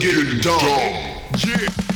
get it done. Yeah.